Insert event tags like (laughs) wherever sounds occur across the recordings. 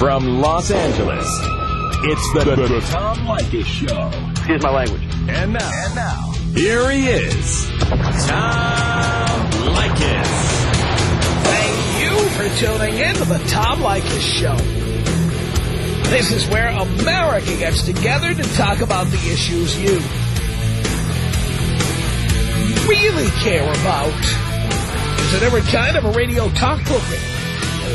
From Los Angeles, it's the, the, the Tom Leykis Show. Excuse my language. And now, and now, here he is, Tom Leykis. Thank you for tuning in to the Tom Leykis Show. This is where America gets together to talk about the issues you really care about. Is it ever kind of a radio talk program?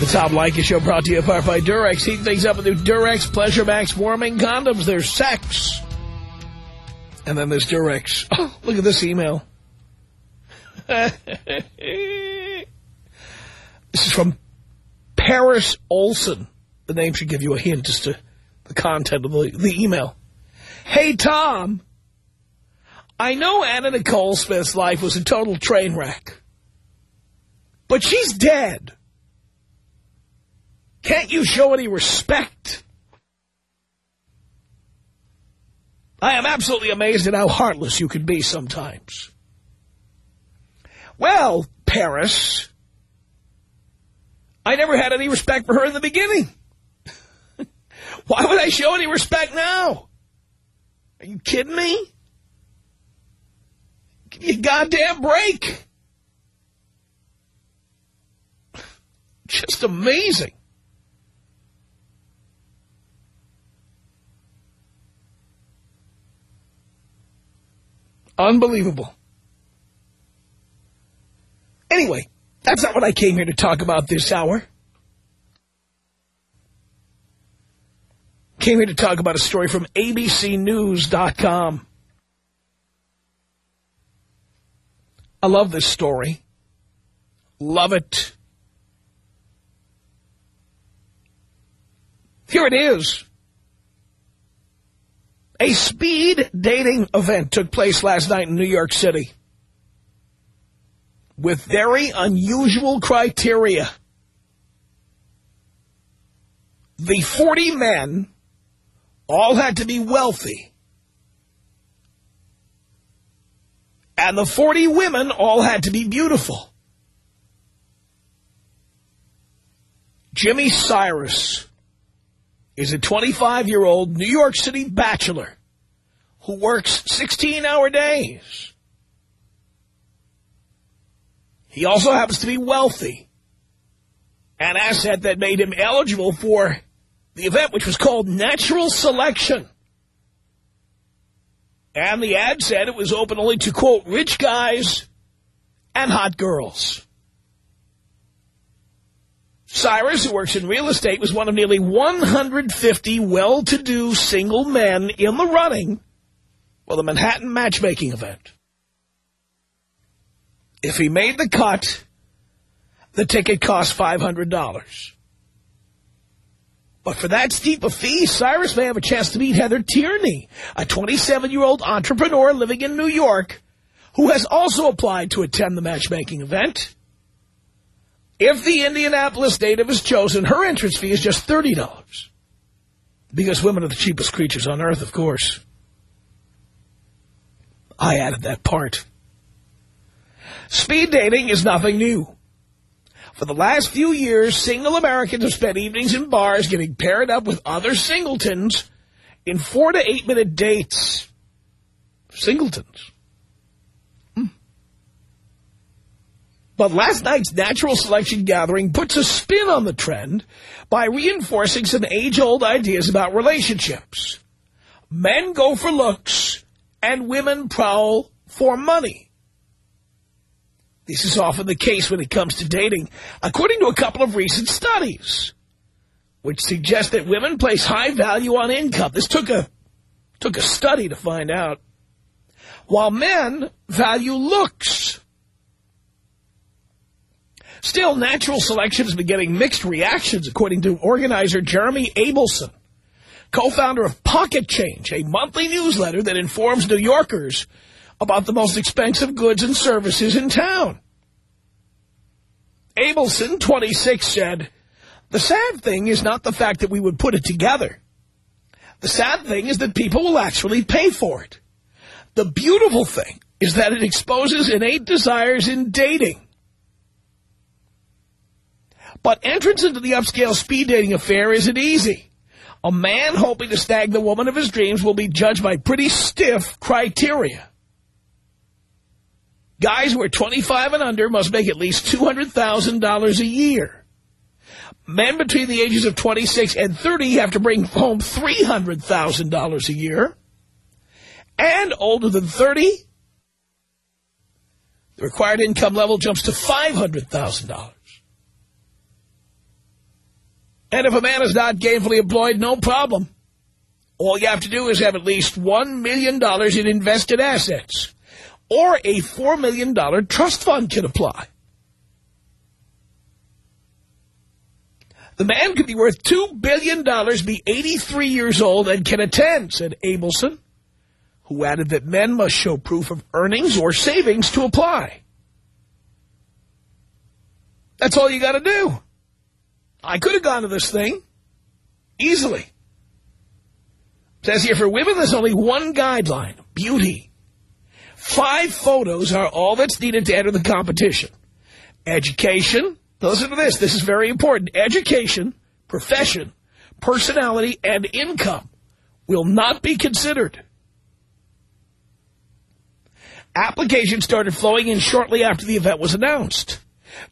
The Tom Leykis Show brought to you by Durex. Heat things up with new Durex Pleasure Max warming condoms. There's sex. And then there's Durex. (gasps) Oh, look at this email. (laughs) this is from Paris Olson. The name should give you a hint as to the content of the, the email. Hey, Tom. I know Anna Nicole Smith's life was a total train wreck. But she's dead. Can't you show any respect? I am absolutely amazed at how heartless you can be sometimes. Well, Paris, I never had any respect for her in the beginning. (laughs) Why would I show any respect now? Are you kidding me? Give me a goddamn break. (laughs) Just amazing. Unbelievable. Anyway, that's not what I came here to talk about this hour. Came here to talk about a story from ABCNews.com. I love this story. Love it. Here it is. A speed dating event took place last night in New York City with very unusual criteria. The 40 men all had to be wealthy. And the 40 women all had to be beautiful. Jimmy Cyrus is a 25-year-old New York City bachelor who works 16-hour days. He also happens to be wealthy, an asset that made him eligible for the event, which was called Natural Selection. And the ad said it was open only to, quote, rich guys and hot girls. Cyrus, who works in real estate, was one of nearly 150 well-to-do single men in the running for the Manhattan matchmaking event. If he made the cut, the ticket cost $500. But for that steep a fee, Cyrus may have a chance to meet Heather Tierney, a 27-year-old entrepreneur living in New York who has also applied to attend the matchmaking event. If the Indianapolis native is chosen, her entrance fee is just $30. Because women are the cheapest creatures on earth, of course. I added that part. Speed dating is nothing new. For the last few years, single Americans have spent evenings in bars getting paired up with other singletons in four to eight minute dates. Singletons. But last night's natural selection gathering puts a spin on the trend by reinforcing some age-old ideas about relationships. Men go for looks and women prowl for money. This is often the case when it comes to dating, according to a couple of recent studies, which suggest that women place high value on income. This took a took a study to find out. While men value looks. Still, natural selection has been getting mixed reactions, according to organizer Jeremy Abelson, co-founder of Pocket Change, a monthly newsletter that informs New Yorkers about the most expensive goods and services in town. Abelson, 26, said, The sad thing is not the fact that we would put it together. The sad thing is that people will actually pay for it. The beautiful thing is that it exposes innate desires in dating. But entrance into the upscale speed dating affair isn't easy. A man hoping to snag the woman of his dreams will be judged by pretty stiff criteria. Guys who are 25 and under must make at least $200,000 a year. Men between the ages of 26 and 30 have to bring home $300,000 a year. And older than 30, the required income level jumps to $500,000. And if a man is not gainfully employed, no problem. All you have to do is have at least $1 million in invested assets. Or a $4 million trust fund can apply. The man could be worth $2 billion, be 83 years old, and can attend, said Abelson, who added that men must show proof of earnings or savings to apply. That's all you got to do. I could have gone to this thing easily. says here, for women, there's only one guideline, beauty. Five photos are all that's needed to enter the competition. Education, listen to this, this is very important. Education, profession, personality, and income will not be considered. Applications started flowing in shortly after the event was announced.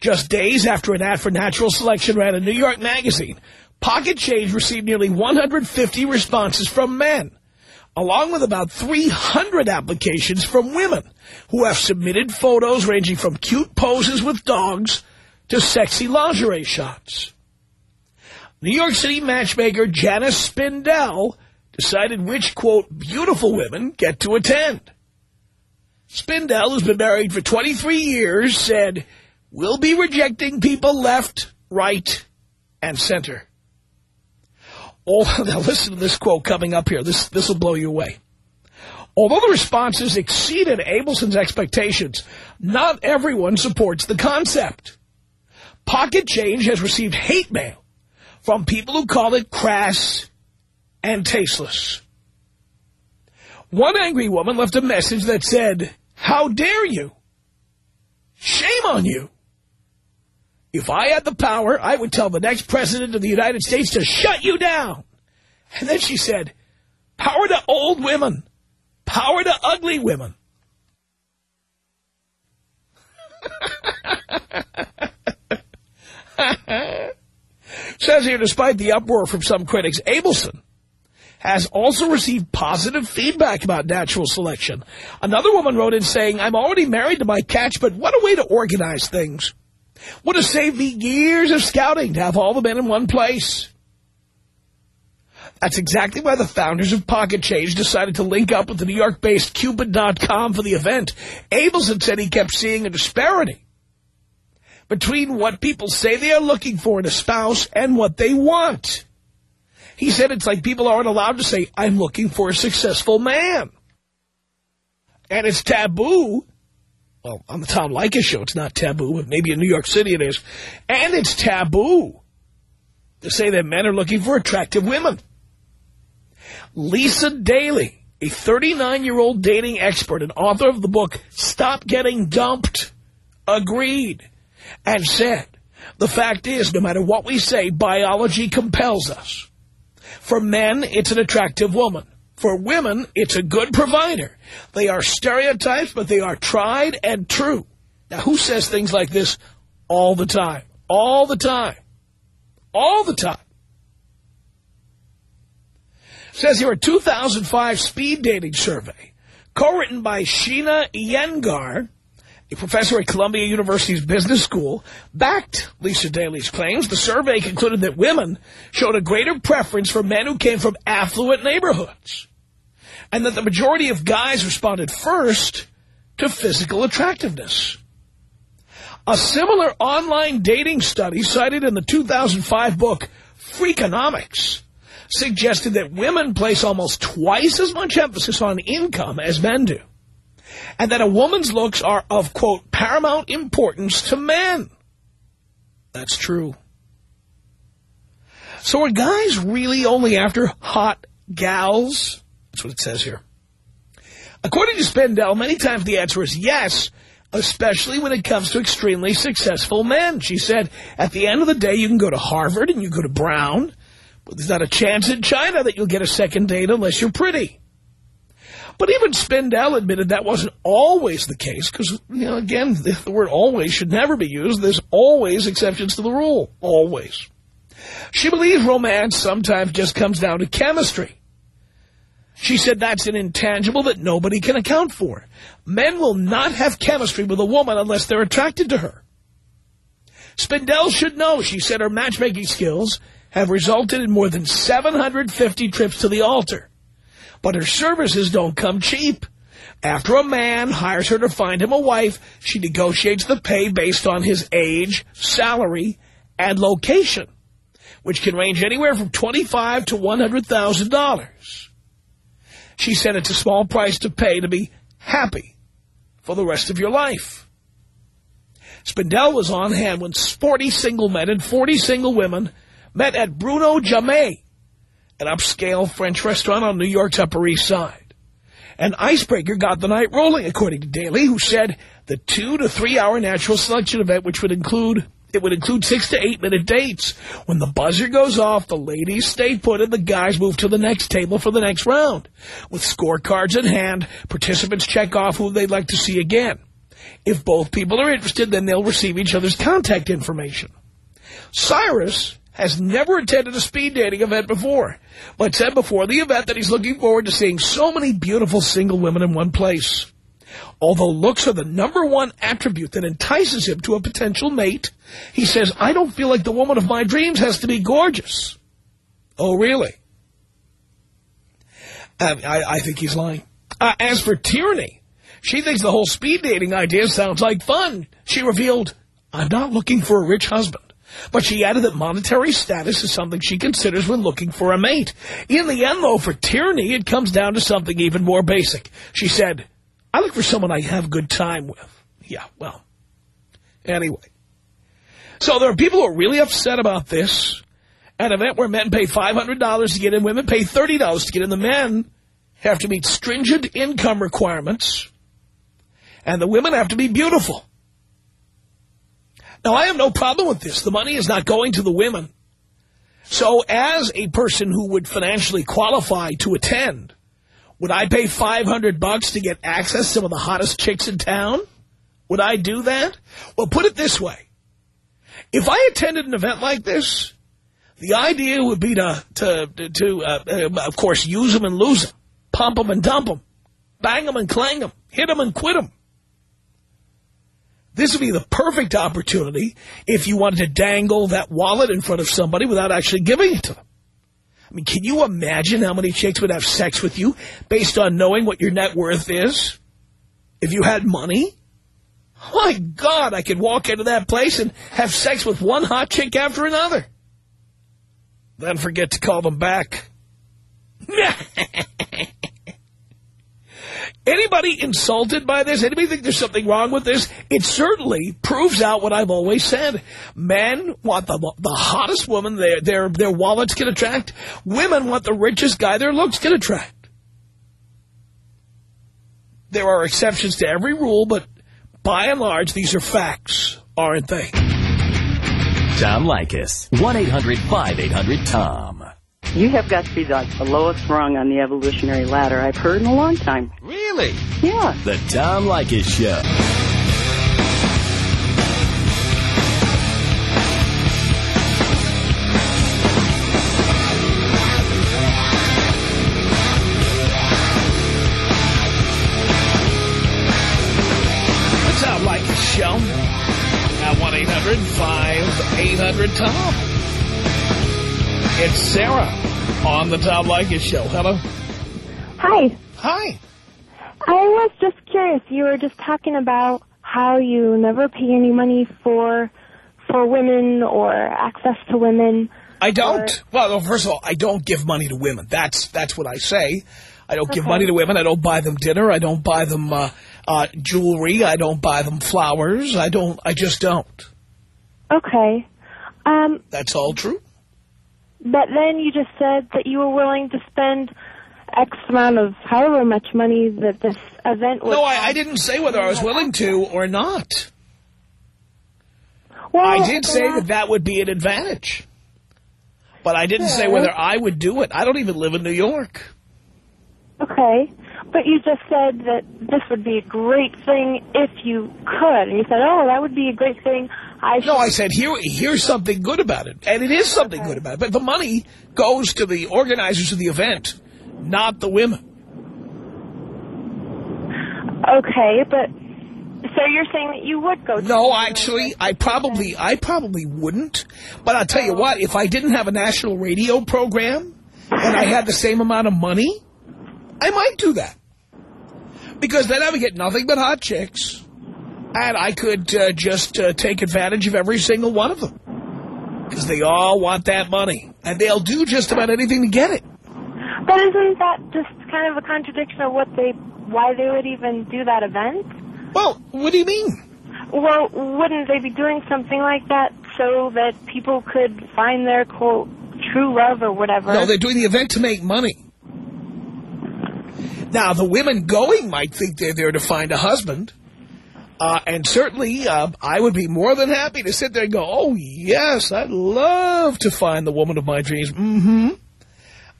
Just days after an ad for natural selection ran in New York Magazine, Pocket Change received nearly 150 responses from men, along with about 300 applications from women who have submitted photos ranging from cute poses with dogs to sexy lingerie shots. New York City matchmaker Janice Spindell decided which, quote, beautiful women get to attend. Spindell, who's been married for 23 years, said will be rejecting people left, right, and center. All, (laughs) now listen to this quote coming up here. This this will blow you away. Although the responses exceeded Abelson's expectations, not everyone supports the concept. Pocket Change has received hate mail from people who call it crass and tasteless. One angry woman left a message that said, how dare you? Shame on you. If I had the power, I would tell the next president of the United States to shut you down. And then she said, power to old women, power to ugly women. (laughs) Says here, despite the uproar from some critics, Abelson has also received positive feedback about natural selection. Another woman wrote in saying, I'm already married to my catch, but what a way to organize things. Would have saved me years of scouting to have all the men in one place. That's exactly why the founders of Pocket Change decided to link up with the New York-based Cupid.com for the event. Abelson said he kept seeing a disparity between what people say they are looking for in a spouse and what they want. He said it's like people aren't allowed to say, I'm looking for a successful man. And it's taboo well, on the Tom Leykis show, it's not taboo, but maybe in New York City it is. And it's taboo to say that men are looking for attractive women. Lisa Daily, a 39-year-old dating expert and author of the book Stop Getting Dumped, agreed and said, the fact is, no matter what we say, biology compels us. For men, it's an attractive woman. For women, it's a good provider. They are stereotypes, but they are tried and true. Now, who says things like this all the time? All the time. All the time. says here a 2005 speed dating survey co-written by Sheena Iyengar, a professor at Columbia University's Business School, backed Lisa Daily's claims. The survey concluded that women showed a greater preference for men who came from affluent neighborhoods and that the majority of guys responded first to physical attractiveness. A similar online dating study cited in the 2005 book Freakonomics suggested that women place almost twice as much emphasis on income as men do. And that a woman's looks are of, quote, paramount importance to men. That's true. So are guys really only after hot gals? That's what it says here. According to Spindell, many times the answer is yes, especially when it comes to extremely successful men. She said, at the end of the day, you can go to Harvard and you go to Brown, but there's not a chance in China that you'll get a second date unless you're pretty. But even Spindell admitted that wasn't always the case because, you know, again, the, the word always should never be used. There's always exceptions to the rule. Always. She believes romance sometimes just comes down to chemistry. She said that's an intangible that nobody can account for. Men will not have chemistry with a woman unless they're attracted to her. Spindell should know, she said her matchmaking skills have resulted in more than 750 trips to the altar. But her services don't come cheap. After a man hires her to find him a wife, she negotiates the pay based on his age, salary, and location, which can range anywhere from 25 to $100,000. She said it's a small price to pay to be happy for the rest of your life. Spindell was on hand when 40 single men and 40 single women met at Bruno Jamais, an upscale French restaurant on New York's Upper East Side. An icebreaker got the night rolling, according to Daily, who said the two to three hour natural selection event, which would include it would include six to eight minute dates. When the buzzer goes off, the ladies stay put and the guys move to the next table for the next round. With scorecards in hand, participants check off who they'd like to see again. If both people are interested, then they'll receive each other's contact information. Cyrus has never attended a speed dating event before, but said before the event that he's looking forward to seeing so many beautiful single women in one place. Although looks are the number one attribute that entices him to a potential mate, he says, I don't feel like the woman of my dreams has to be gorgeous. Oh, really? Uh, I, I, think he's lying. Uh, as for Tierney, she thinks the whole speed dating idea sounds like fun. She revealed, I'm not looking for a rich husband. But she added that monetary status is something she considers when looking for a mate. In the end, though, for Tierney, it comes down to something even more basic. She said, I look for someone I have good time with. Yeah, well, anyway. So there are people who are really upset about this. An event where men pay $500 to get in, women pay $30 to get in. The men have to meet stringent income requirements, and the women have to be beautiful. Now, I have no problem with this. The money is not going to the women. So as a person who would financially qualify to attend, would I pay 500 bucks to get access to some of the hottest chicks in town? Would I do that? Well, put it this way. If I attended an event like this, the idea would be to, to, to uh, of course, use them and lose them, pump them and dump them, bang them and clang them, hit them and quit them. This would be the perfect opportunity if you wanted to dangle that wallet in front of somebody without actually giving it to them. I mean, can you imagine how many chicks would have sex with you based on knowing what your net worth is? If you had money? My God, I could walk into that place and have sex with one hot chick after another. Then forget to call them back. (laughs) Anybody insulted by this? Anybody think there's something wrong with this? It certainly proves out what I've always said. Men want the the hottest woman their their their wallets can attract. Women want the richest guy their looks can attract. There are exceptions to every rule, but by and large, these are facts, aren't they? Tom Leykis. 1-800-5800-TOM. You have got to be like the lowest rung on the evolutionary ladder I've heard in a long time. Really? Yeah. The Tom Leykis Show. The Tom Leykis Show at 1-800-5800-TOM. It's Sarah on the Tom Leykis Show. Hello. Hi. Hi. I was just curious. You were just talking about how you never pay any money for for women or access to women. I don't. Well, first of all, I don't give money to women. That's that's what I say. I don't give money to women. I don't buy them dinner. I don't buy them uh, uh, jewelry. I don't buy them flowers. I don't. I just don't. Okay. Um, That's all true. But then you just said that you were willing to spend X amount of however much money that this event would No, I, I didn't say whether I was willing to or not. Well, I did say that that would be an advantage. But I didn't say whether I would do it. I don't even live in New York. Okay. But you just said that this would be a great thing if you could. And you said, oh, that would be a great thing. I No, I said, here, here's something good about it. And it is something good about it. But the money goes to the organizers of the event, not the women. Okay, but so you're saying that you would go to No, actually, I probably, I probably wouldn't. But I'll tell you what, if I didn't have a national radio program and I had the same amount of money, I might do that. Because then I would get nothing but hot chicks. I could uh, just uh, take advantage of every single one of them. Because they all want that money. And they'll do just about anything to get it. But isn't that just kind of a contradiction of what they, why they would even do that event? Well, what do you mean? Well, wouldn't they be doing something like that so that people could find their quote true love or whatever? No, they're doing the event to make money. Now, the women going might think they're there to find a husband. Uh, and certainly, uh, I would be more than happy to sit there and go, oh, yes, I'd love to find the woman of my dreams. Mm-hmm.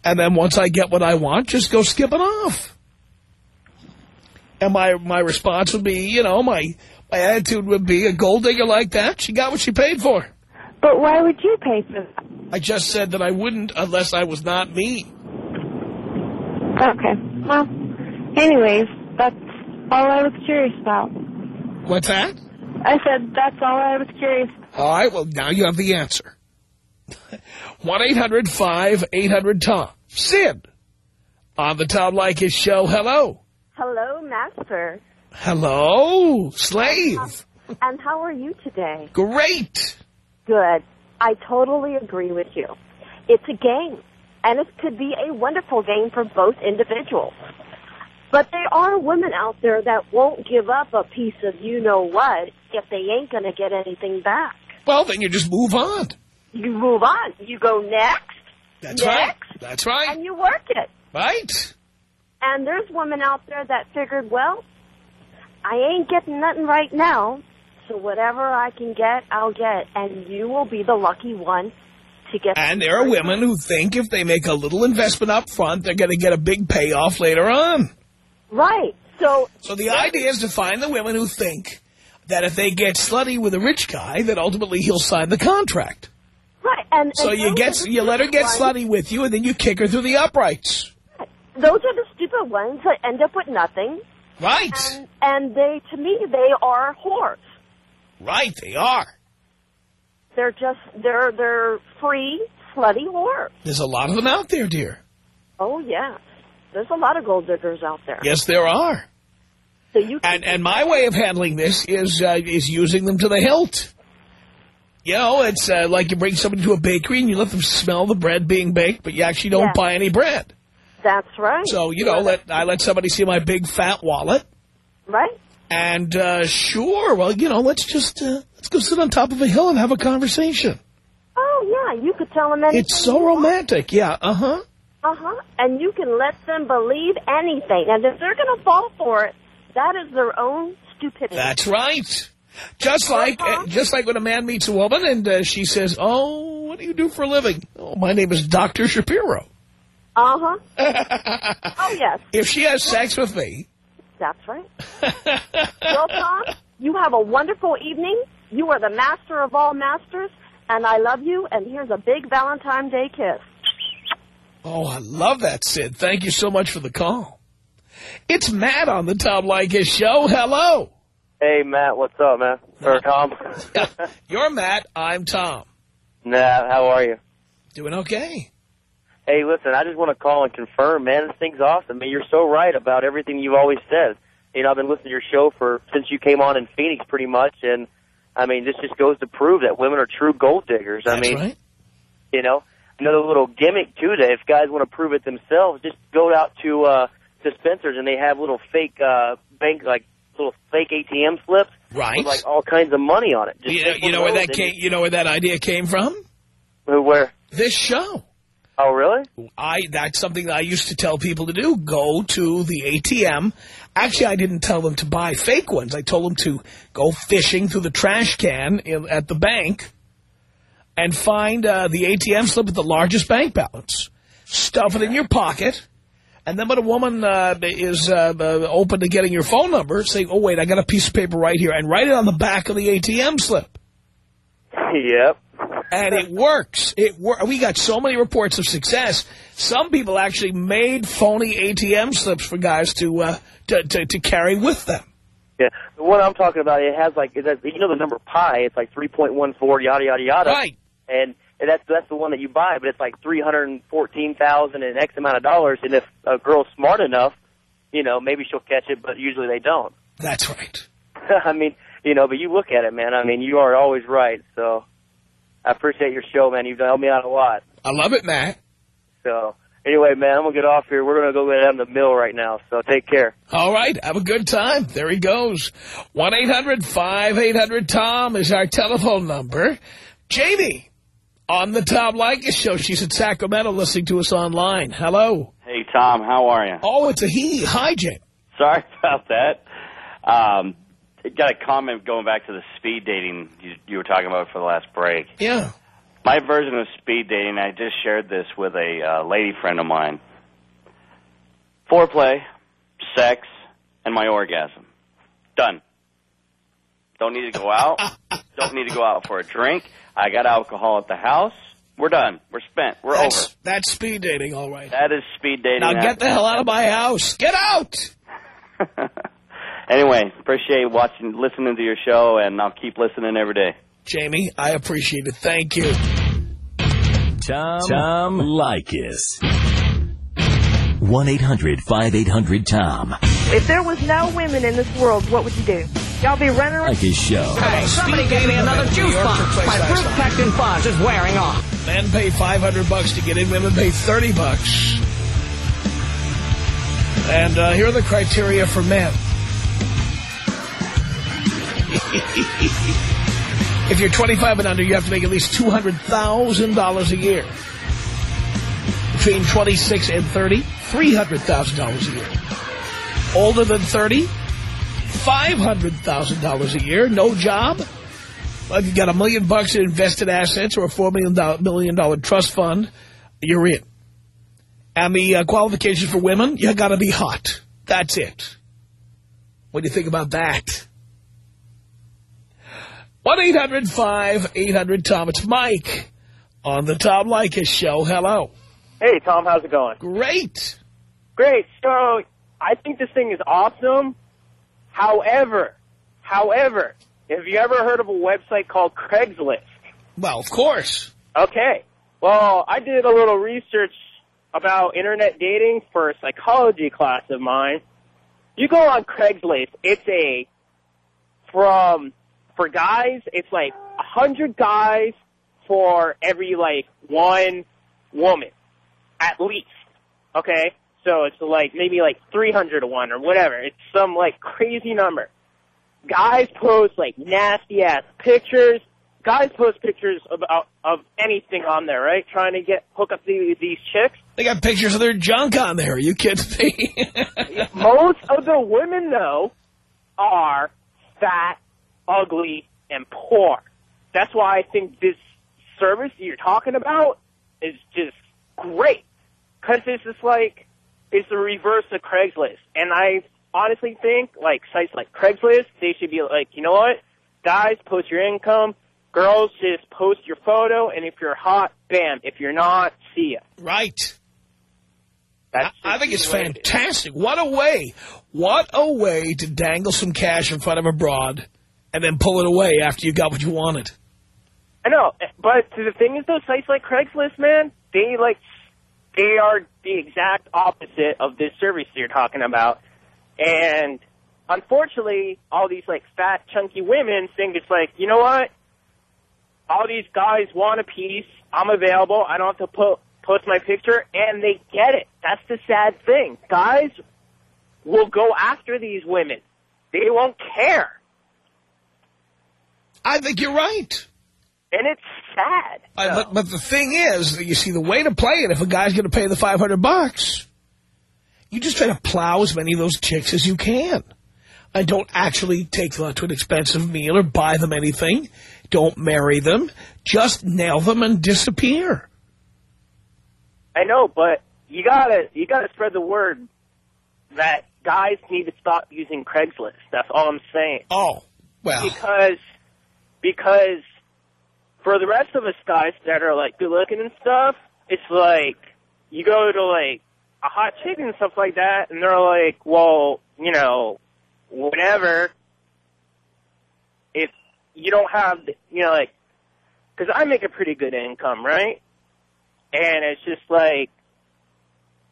And then once I get what I want, just go skipping off. And my, my response would be, you know, my, my attitude would be a gold digger like that. She got what she paid for. But why would you pay for that? I just said that I wouldn't unless I was not me. Okay. Well, anyways, that's all I was curious about. What's that? I said that's all I was curious. All right, well, now you have the answer. (laughs) 1-800-5800-TOM. Sid, on the Tom Leykis show. Hello. Hello, Master. Hello, slave. Uh, and how are you today? Great. Good. I totally agree with you. It's a game, and it could be a wonderful game for both individuals. But there are women out there that won't give up a piece of you know what if they ain't going to get anything back. Well, then you just move on. You move on. You go next, That's right. That's right. and you work it. Right. And there's women out there that figured, well, I ain't getting nothing right now, so whatever I can get, I'll get, and you will be the lucky one to get. And there are women who think if they make a little investment up front, they're going to get a big payoff later on. Right. So So the idea is to find the women who think that if they get slutty with a rich guy, that ultimately he'll sign the contract. right, and So and you get you let her get ones- slutty with you, and then you kick her through the uprights. Those are the stupid ones that end up with nothing, Right. and and they, to me, they are whores. Right, they are. They're just they're they're free slutty whores. There's a lot of them out there, dear. Oh yeah, there's a lot of gold diggers out there. Yes, there are. So you And and my way of handling this is uh, is using them to the hilt. You know, it's uh, like you bring somebody to a bakery and you let them smell the bread being baked, but you actually don't Yes. buy any bread. that's right. So, you know, let I let somebody see my big fat wallet. right. And uh, sure, well, you know, let's just uh, let's go sit on top of a hill and have a conversation. Oh yeah, you could tell them anything. It's so romantic. Yeah, uh-huh. Uh huh. And you can let them believe anything, and if they're going to fall for it, that is their own stupidity. That's right. Just like uh, just like when a man meets a woman and uh, she says, "Oh, what do you do for a living?" "Oh, my name is Dr. Shapiro." Uh huh. (laughs) oh yes, If she has sex with me, that's right. (laughs) Well, Tom, you have a wonderful evening. You are the master of all masters, and I love you. And here's a big Valentine's Day kiss. Oh, I love that, Sid. Thank you so much for the call. It's Matt on the Tom Leykis show. Hello. Hey, Matt, what's up, man? Or Tom? (laughs) You're Matt. I'm Tom. nah, how are you? Doing okay. Hey, listen, I just want to call and confirm, man, this thing's awesome. I mean, you're so right about everything you've always said. You know, I've been listening to your show for since you came on in Phoenix, pretty much, and I mean, this just goes to prove that women are true gold diggers. I That's mean, right. you know, another little gimmick too that if guys want to prove it themselves, just go out to uh, to Spencer's and they have little fake uh, bank like little fake ATM slips Right. with like all kinds of money on it. Just You know, you know where that came, you know where that idea came from? Where? This show. Oh, really? I that's something that I used to tell people to do. Go to the ATM. Actually, I didn't tell them to buy fake ones. I told them to go fishing through the trash can in, at the bank and find uh, the ATM slip with the largest bank balance. Stuff it in your pocket. And then when a woman uh, is uh, uh, open to getting your phone number, say, oh, wait, I got a piece of paper right here. And write it on the back of the ATM slip. yep. And it works. It wor We got so many reports of success. Some people actually made phony ATM slips for guys to uh, to, to to carry with them. Yeah, the one I'm talking about, it has like, is that, you know, the number pi. It's like 3.14, yada yada yada. Right. And that's that's the one that you buy, but it's like three hundred and fourteen thousand and X amount of dollars. And if a girl's smart enough, you know, maybe she'll catch it, but usually they don't. That's right. (laughs) I mean, you know, but you look at it, man. I mean, you are always right. So I appreciate your show, man. You've helped me out a lot. I love it, Matt. So anyway, man, I'm gonna get off here. We're gonna go get down to the mill right now. So take care. All right. Have a good time. There he goes. 1-800-5800-TOM is our telephone number. Jamie on the Tom Leykis show. She's in Sacramento listening to us online. Hello. Hey, Tom, how are you? Oh, it's a he. Hi, Jamie. Sorry (laughs) about that. Um, got a comment going back to the speed dating you, you were talking about for the last break. Yeah. My version of speed dating, I just shared this with a uh, lady friend of mine. Foreplay, sex, and my orgasm. Done. Don't need to go out. (laughs) Don't need to go out for a drink. I got alcohol at the house. We're done. We're spent. We're That's, over. that's speed dating, all right. That is speed dating. Now get the hell out of my house. Get out! (laughs) anyway, appreciate watching, listening to your show, and I'll keep listening every day. Jamie, I appreciate it. Thank you. Tom, Tom Leykis. 1-800-5800-TOM. If there was no women in this world, what would you do? Y'all be running around? Leykis Show. Hey, Somebody gave me another juice box. My fruit pectin fuzz is wearing off. Men pay 500 bucks to get in. Women pay 30 bucks. And uh, here are the criteria for men. (laughs) if you're 25 and under, you have to make at least $200,000 a year. Between 26 and 30, $300,000 a year. Older than 30, $500,000 a year. No job. Well, if you've got a million bucks in invested assets or a $4 million, million dollar trust fund, you're in. And the uh, qualifications for women, you got to be hot. That's it. What do you think about that? 1-800-5800-TOM. It's Mike on the Tom Leykis Show. Hello. Hey, Tom, how's it going? Great. Great. So, I think this thing is awesome. However, however, have you ever heard of a website called Craigslist? Well, of course. Okay. Well, I did a little research about internet dating for a psychology class of mine. You go on Craigslist, it's a, from, for guys, it's like a hundred guys for every like one woman. At least. Okay? So it's like maybe like 300 to 1 or whatever. It's some like crazy number. Guys post like nasty ass pictures. Guys post pictures about of anything on there, right? Trying to get hook up the, these chicks. They got pictures of their junk on there. Are you kidding me? (laughs) (laughs) Most of the women though are fat, ugly, and poor. That's why I think this service you're talking about is just great. Cause it's just like, it's the reverse of Craigslist. And I honestly think, like, sites like Craigslist, they should be like, you know what? Guys, post your income. Girls, just post your photo. And if you're hot, bam. If you're not, see ya. right. I, I think it's way it fantastic. What a way. What a way to dangle some cash in front of a broad and then pull it away after you got what you wanted. I know, but the thing is, though, sites like Craigslist, man, they like they are the exact opposite of this service you're talking about, and unfortunately, all these like fat, chunky women think it's like, you know what? All these guys want a piece. I'm available. I don't have to put post my picture, and they get it. That's the sad thing. Guys will go after these women. They won't care. I think you're right. And it's sad. Uh, but, but the thing is, you see, the way to play it, if a guy's going to pay the 500 bucks, you just try to plow as many of those chicks as you can. And don't actually take them out to an expensive meal or buy them anything. Don't marry them. Just nail them and disappear. I know, but you gotta you gotta spread the word that guys need to stop using Craigslist. That's all I'm saying. Oh, well. Because because for the rest of us guys that are like good looking and stuff, it's like you go to like a hot chick and stuff like that, and they're like, well, you know, whatever. If you don't have, you know, like, because I make a pretty good income, right? And it's just like,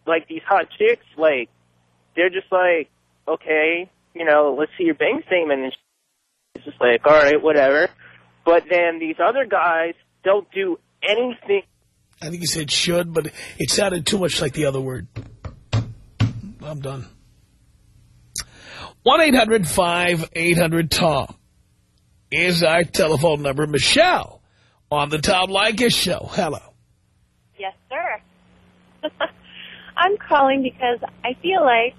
like these hot chicks, like, they're just like, okay, you know, let's see your bank statement. And it's just like, all right, whatever. But then these other guys don't do anything. I think he said should, but it sounded too much like the other word. I'm done. 1-800-5800-TOM is our telephone number. Michelle on the Tom Leykis show. Hello. Yes, sir. (laughs) I'm calling because I feel like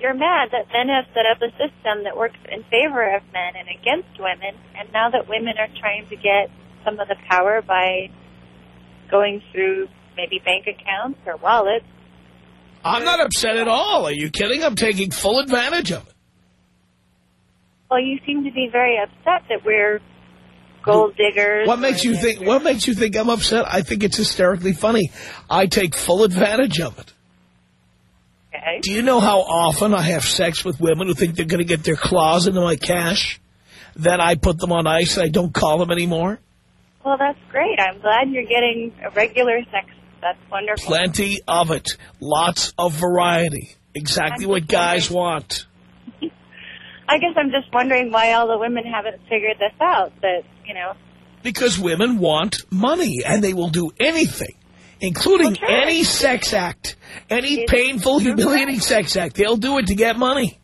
you're mad that men have set up a system that works in favor of men and against women, and now that women are trying to get some of the power by going through maybe bank accounts or wallets. I'm not upset at all. Are you kidding? I'm taking full advantage of it. Well, you seem to be very upset that we're gold diggers. What makes you think? What makes you think I'm upset? I think it's hysterically funny. I take full advantage of it. Okay. Do you know how often I have sex with women who think they're going to get their claws into my cash? Then I put them on ice and I don't call them anymore? Well, that's great. I'm glad you're getting a regular sex. That's wonderful. Plenty of it. Lots of variety. Exactly what guys want. (laughs) I guess I'm just wondering why all the women haven't figured this out. That, you know. Because women want money and they will do anything, including Okay. any sex act, any painful, humiliating sex act. They'll do it to get money.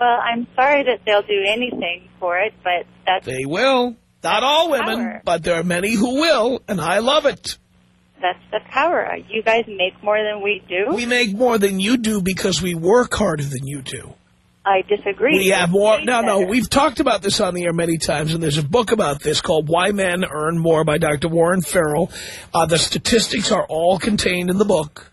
Well, I'm sorry that they'll do anything for it, but that's They will. Not all women, Power. but there are many who will, and I love it. that's the power. You guys make more than we do. We make more than you do because we work harder than you do. I disagree. We have more. No, no, we've talked about this on the air many times, and there's a book about this called Why Men Earn More by Dr. Warren Farrell. Uh, the statistics are all contained in the book.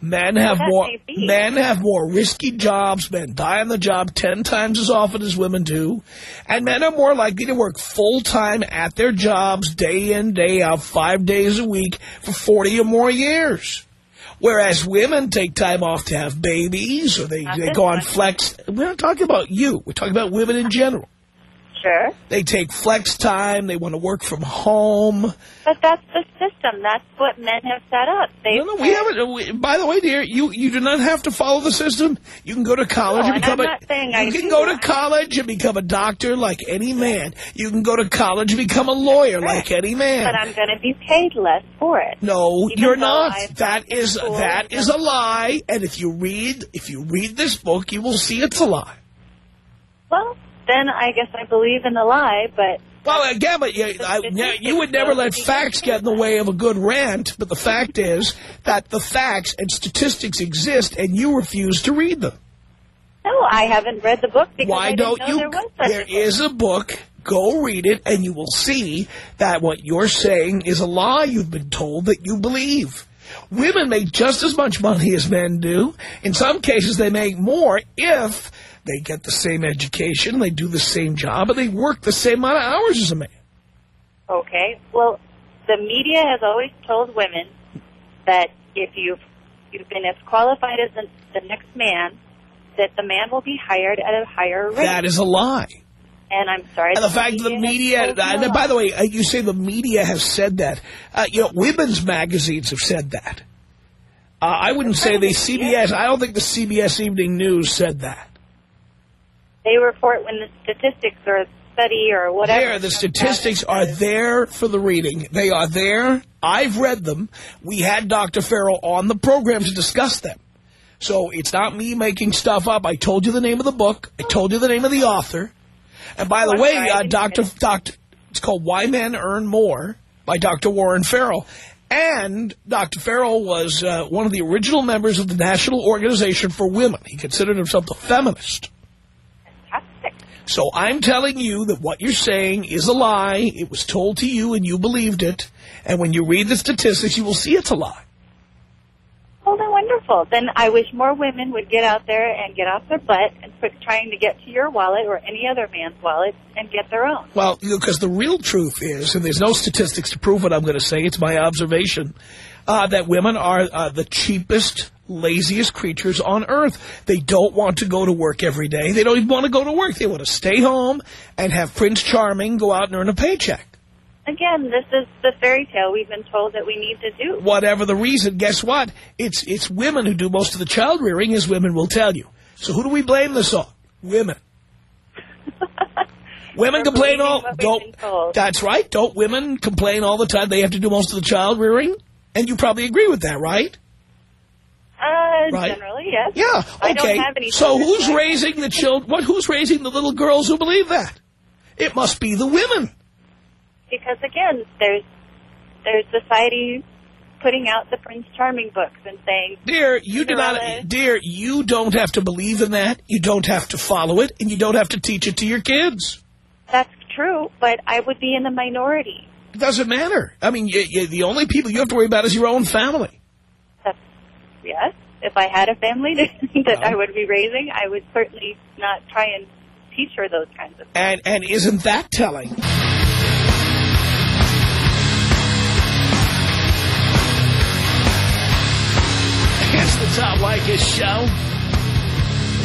Men have more. Men have more risky jobs. Men die on the job ten times as often as women do, and men are more likely to work full time at their jobs, day in, day out, five days a week for forty or more years. Whereas women take time off to have babies, or they, they go on flex. We're not talking about you. We're talking about women in general. Sure. They take flex time. They want to work from home. But that's the system. That's what men have set up. They No, no, we haven't. Uh, we- By the way, dear, you, you do not have to follow the system. You can go to college No, and and become I'm a. not saying you I can go to college and become a doctor like any man. You can go to college and become a lawyer like any man. But I'm going to be paid less for it. No, Even you're not. I've That is that is a lie. And if you read if you read this book, you will see it's a lie. Well, then I guess I believe in the lie, but Well, again, but you, I, you would never let facts get in the way of a good rant. But the fact is that the facts and statistics exist, and you refuse to read them. no, I haven't read the book because Why I don't you? there was There a is a book. Go read it, and you will see that what you're saying is a lie you've been told that you believe. Women make just as much money as men do. In some cases, they make more if they get the same education, they do the same job, and they work the same amount of hours as a man. Okay. Well, the media has always told women that if you've you've been as qualified as the, the next man, that the man will be hired at a higher rate. That is a lie. and I'm sorry. And the fact that the media, and by the way, uh, you say the media has said that. Uh, you know, women's magazines have said that. Uh, I wouldn't say the CBS, I don't think the CBS Evening News said that. They report when the statistics or study or whatever. There, the statistics are there for the reading. They are there. I've read them. We had Dr. Farrell on the program to discuss them. So it's not me making stuff up. I told you the name of the book. I told you the name of the author. And by the way, uh, Dr. Dr. It's called Why Men Earn More by Dr. Warren Farrell. And Dr. Farrell was uh, one of the original members of the National Organization for Women. He considered himself a feminist. So I'm telling you that what you're saying is a lie. It was told to you and you believed it. And when you read the statistics, you will see it's a lie. Well, then wonderful. Then I wish more women would get out there and get off their butt and quit trying to get to your wallet or any other man's wallet and get their own. Well, because the real truth is, and there's no statistics to prove what I'm going to say, it's my observation, uh, that women are uh, the cheapest, laziest creatures on earth. They don't want to go to work every day. They don't even want to go to work. They want to stay home and have Prince Charming go out and earn a paycheck. Again, this is the fairy tale we've been told that we need to do. Whatever the reason, guess what? It's it's women who do most of the child rearing, as women will tell you. So who do we blame this on? Women. (laughs) women complain all don't. That's right. Don't women complain all the time? They have to do most of the child rearing, and you probably agree with that, right? Uh, Right. generally, yes. Yeah. I don't Okay. have any So who's raising the children? What? Who's raising the little girls who believe that? It must be the women. Because again, there's there's society putting out the Prince Charming books and saying, Dear, you do not, dear, you don't have to believe in that. You don't have to follow it, and you don't have to teach it to your kids. that's true, but I would be in the minority. It doesn't matter. I mean, you, you, the only people you have to worry about is your own family. That's, yes, if I had a family (laughs) that, that I would be raising, I would certainly not try and teach her those kinds of things. And and isn't that telling? It's the Tom Leykis Show.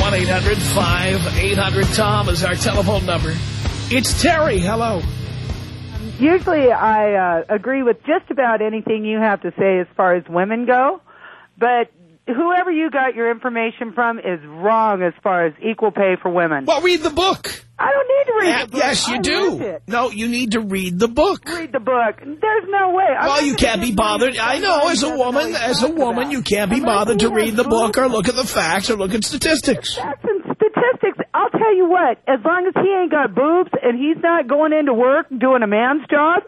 1-800-5800-TOM is our telephone number. It's Terry. Hello. Usually I uh, agree with just about anything you have to say as far as women go, but whoever you got your information from is wrong as far as equal pay for women. Well, read the book. I don't need to read the book. yes, you I do. No, you need to read the book. Read the book. There's no way. I'm Well, you can't be bothered. I know, as a woman, as a woman, about. you can't be bothered to read the book or look at the facts or look at statistics. Facts and statistics. I'll tell you what. As long as he ain't got boobs and he's not going into work doing a man's job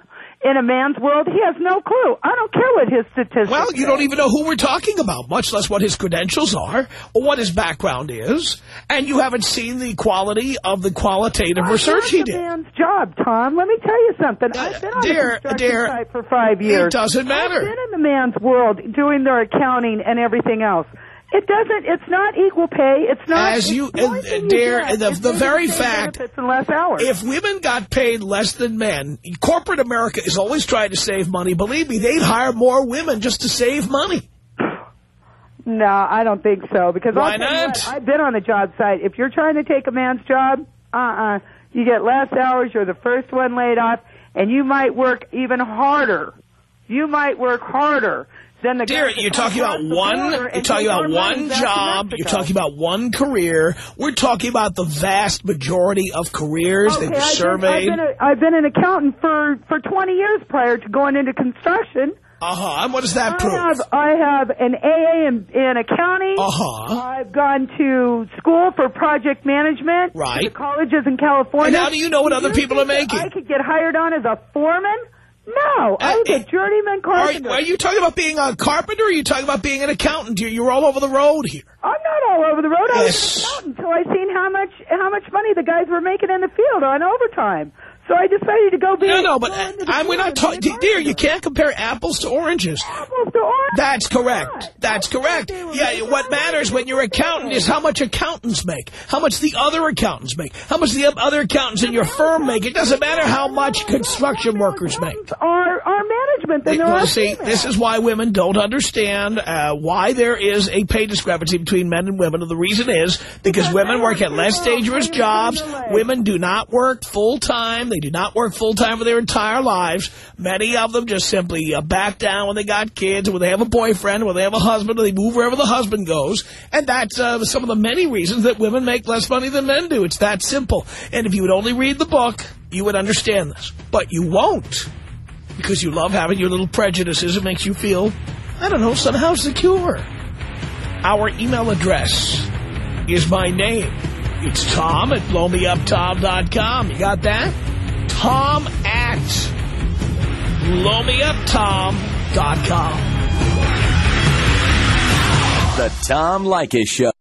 in a man's world, he has no clue. I don't care what his statistics. Well, you don't even know who we're talking about, much less what his credentials are or what his background is. And you haven't seen the quality of the qualitative research he did. man's job, Tom. Let me tell you something. Uh, I've been on dear, the dear, site for five years. It doesn't matter. I've been in the man's world doing their accounting and everything else. It doesn't. It's not equal pay. It's not. As you, uh, dear, the, the very fact, benefits less hours. if women got paid less than men, corporate America is always trying to save money. Believe me, they'd hire more women just to save money. (sighs) No, I don't think so. Because Why I'll tell you not? what, I've been on the job site. If you're trying to take a man's job, uh-uh. You get less hours. You're the first one laid off, and you might work even harder. You might work harder than the Dear, you're talking about one, you're talking about one job, you're talking about one career. We're talking about the vast majority of careers Okay, that been, surveyed. I've, been a, I've been an accountant for for 20 years prior to going into construction. Uh-huh, and what does that I prove? have I have an AA in, in accounting. Uh-huh. I've gone to school for project management. Right. the colleges in California. And how do you know what other people are making? I could get hired on as a foreman? No, I was Uh, a journeyman carpenter. are you talking about being a carpenter or are you talking about being an accountant? You're, you're all over the road here. I'm not all over the road. I Yes. was an accountant until I seen how much how much money the guys were making in the field on overtime. So I decided to go be. No, no, but go uh, into the I, we're not talking. Dear, you can't compare apples to oranges. Apples to oranges. That's correct. That's correct. what they were Yeah, what matters when you're accountant is how much accountants make, how much the other accountants make, how much the other accountants in your firm make. It doesn't matter how much construction workers make. Are are management there Well, see, this is why women don't understand uh, why there is a pay discrepancy between men and women. And the reason is because women work at less dangerous jobs. Women do not work full time. They do not work full-time for their entire lives. Many of them just simply uh, back down when they got kids, or when they have a boyfriend, or when they have a husband, or they move wherever the husband goes. And that's uh, some of the many reasons that women make less money than men do. It's that simple. And if you would only read the book, you would understand this. But you won't. Because you love having your little prejudices. It makes you feel, I don't know, somehow secure. Our email address is my name. It's Tom at blowmeuptom.com. You got that? Tom at blowmeuptom.com. The Tom Leykis Show.